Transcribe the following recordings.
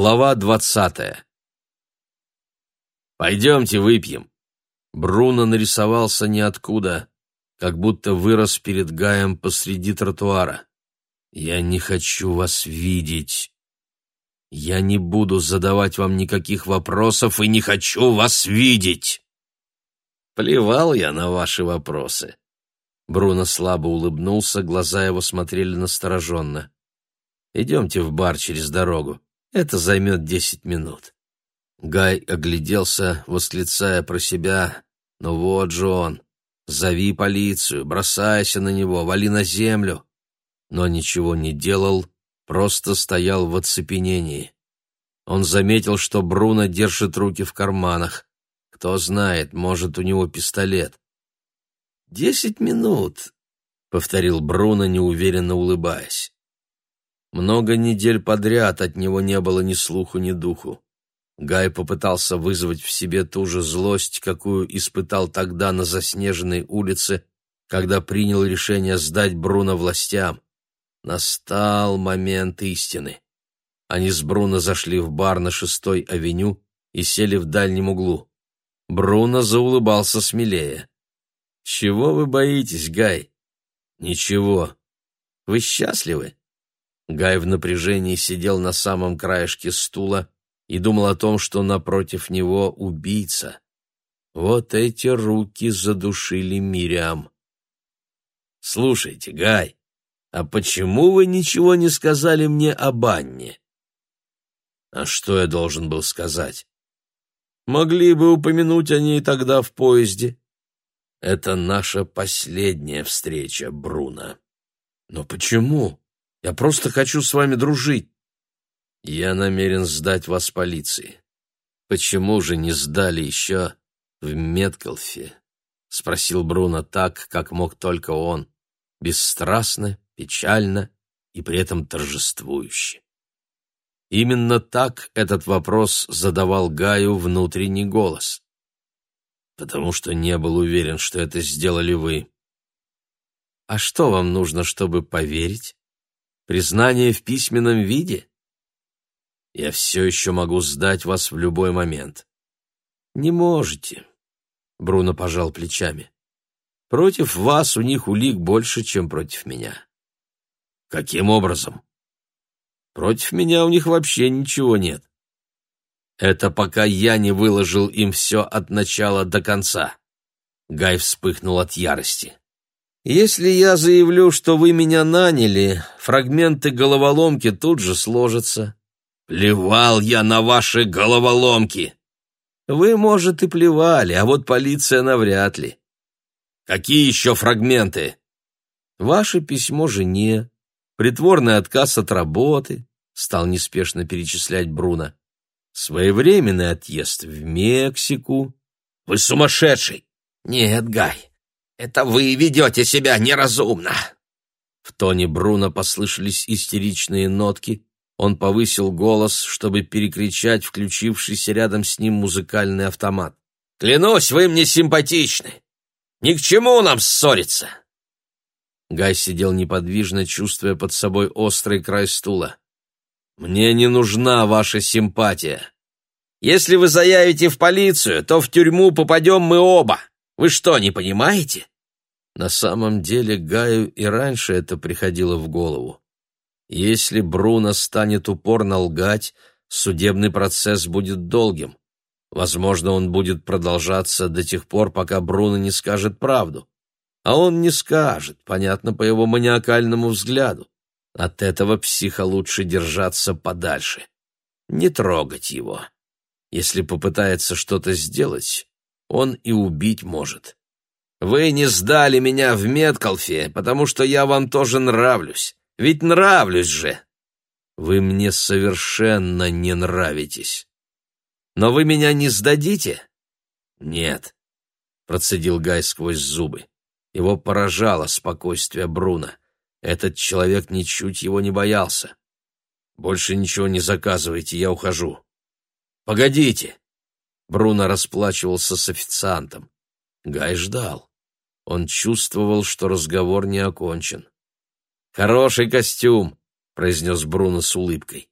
Глава двадцатая. «Пойдемте выпьем». Бруно нарисовался ниоткуда, как будто вырос перед Гаем посреди тротуара. «Я не хочу вас видеть. Я не буду задавать вам никаких вопросов и не хочу вас видеть». Плевал я на ваши вопросы. Бруно слабо улыбнулся, глаза его смотрели настороженно. «Идемте в бар через дорогу. Это займет десять минут». Гай огляделся, восклицая про себя. «Ну вот же он! Зови полицию, бросайся на него, вали на землю!» Но ничего не делал, просто стоял в оцепенении. Он заметил, что Бруно держит руки в карманах. Кто знает, может, у него пистолет. «Десять минут», — повторил Бруно, неуверенно улыбаясь. Много недель подряд от него не было ни слуху, ни духу. Гай попытался вызвать в себе ту же злость, какую испытал тогда на заснеженной улице, когда принял решение сдать Бруно властям. Настал момент истины. Они с Бруно зашли в бар на шестой авеню и сели в дальнем углу. Бруно заулыбался смелее. «Чего вы боитесь, Гай?» «Ничего. Вы счастливы?» Гай в напряжении сидел на самом краешке стула и думал о том, что напротив него убийца. Вот эти руки задушили Мириам. «Слушайте, Гай, а почему вы ничего не сказали мне об Анне?» «А что я должен был сказать?» «Могли бы упомянуть о ней тогда в поезде». «Это наша последняя встреча, Бруно». «Но почему?» Я просто хочу с вами дружить. Я намерен сдать вас полиции. Почему же не сдали еще в Меткалфе? Спросил Бруно так, как мог только он. Бесстрастно, печально и при этом торжествующе. Именно так этот вопрос задавал Гаю внутренний голос. Потому что не был уверен, что это сделали вы. А что вам нужно, чтобы поверить? Признание в письменном виде? Я все еще могу сдать вас в любой момент. Не можете. Бруно пожал плечами. Против вас у них улик больше, чем против меня. Каким образом? Против меня у них вообще ничего нет. Это пока я не выложил им все от начала до конца. Гай вспыхнул от ярости. Если я заявлю, что вы меня наняли, фрагменты головоломки тут же сложатся. Плевал я на ваши головоломки. Вы, может, и плевали, а вот полиция навряд ли. Какие еще фрагменты? Ваше письмо жене, притворный отказ от работы, стал неспешно перечислять Бруно. Своевременный отъезд в Мексику. Вы сумасшедший! Нет, Гай, это вы ведете себя неразумно!» В тоне Бруно послышались истеричные нотки. Он повысил голос, чтобы перекричать включившийся рядом с ним музыкальный автомат. «Клянусь, вы мне симпатичны! Ни к чему нам ссориться!» Гай сидел неподвижно, чувствуя под собой острый край стула. «Мне не нужна ваша симпатия. Если вы заявите в полицию, то в тюрьму попадем мы оба. Вы что, не понимаете? На самом деле Гаю и раньше это приходило в голову. Если Бруно станет упорно лгать, судебный процесс будет долгим. Возможно, он будет продолжаться до тех пор, пока Бруно не скажет правду. А он не скажет, понятно по его маниакальному взгляду. От этого психа лучше держаться подальше. Не трогать его. Если попытается что-то сделать, он и убить может. Вы не сдали меня в Меткалфе, потому что я вам тоже нравлюсь. Ведь нравлюсь же. Вы мне совершенно не нравитесь. Но вы меня не сдадите? Нет, процедил Гай сквозь зубы. Его поражало спокойствие Бруно. Этот человек ничуть его не боялся. Больше ничего не заказывайте, я ухожу. Погодите. Бруно расплачивался с официантом. Гай ждал. Он чувствовал, что разговор не окончен. «Хороший костюм», — произнес Бруно с улыбкой.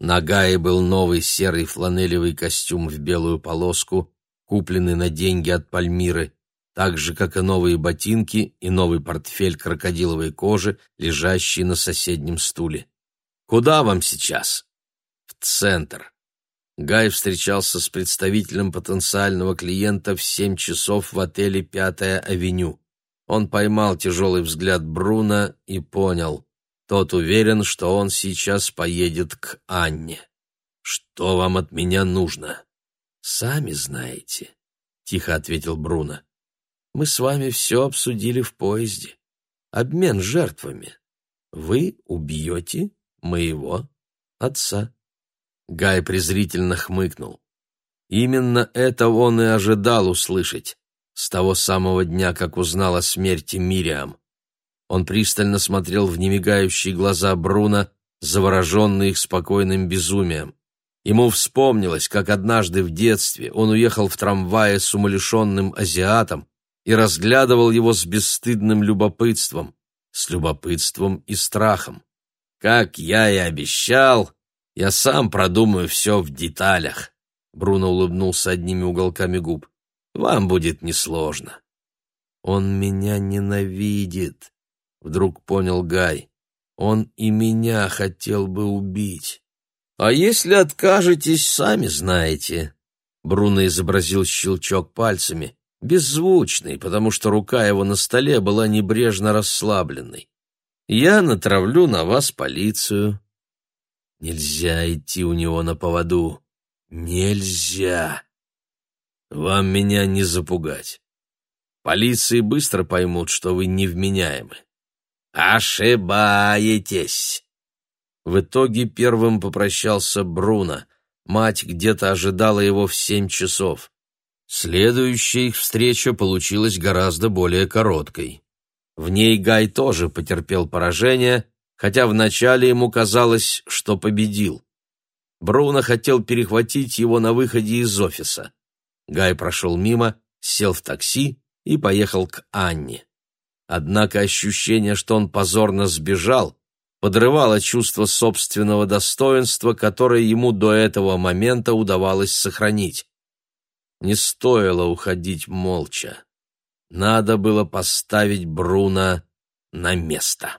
На Гае был новый серый фланелевый костюм в белую полоску, купленный на деньги от Пальмиры, так же, как и новые ботинки и новый портфель крокодиловой кожи, лежащий на соседнем стуле. «Куда вам сейчас?» «В центр». Гай встречался с представителем потенциального клиента в семь часов в отеле «Пятая авеню». Он поймал тяжелый взгляд Бруно и понял. Тот уверен, что он сейчас поедет к Анне. «Что вам от меня нужно?» «Сами знаете», — тихо ответил Бруно. «Мы с вами все обсудили в поезде. Обмен жертвами. Вы убьете моего отца». Гай презрительно хмыкнул. Именно это он и ожидал услышать с того самого дня, как узнал о смерти Мириам. Он пристально смотрел в немигающие глаза Бруно, завороженный их спокойным безумием. Ему вспомнилось, как однажды в детстве он уехал в трамвае с умалишенным азиатом и разглядывал его с бесстыдным любопытством, с любопытством и страхом. «Как я и обещал, я сам продумаю все в деталях», — Бруно улыбнулся одними уголками губ. «Вам будет несложно». «Он меня ненавидит», — вдруг понял Гай. «Он и меня хотел бы убить». «А если откажетесь, сами знаете». Бруно изобразил щелчок пальцами, беззвучный, потому что рука его на столе была небрежно расслабленной. «Я натравлю на вас полицию». Нельзя идти у него на поводу. Нельзя. Вам меня не запугать. Полиции быстро поймут, что вы невменяемы. Ошибаетесь. В итоге первым попрощался Бруно. Мать где-то ожидала его в семь часов. Следующая их встреча получилась гораздо более короткой. В ней Гай тоже потерпел поражение, хотя вначале ему казалось, что победил. Бруно хотел перехватить его на выходе из офиса. Гай прошел мимо, сел в такси и поехал к Анне. Однако ощущение, что он позорно сбежал, подрывало чувство собственного достоинства, которое ему до этого момента удавалось сохранить. Не стоило уходить молча. Надо было поставить Бруно на место.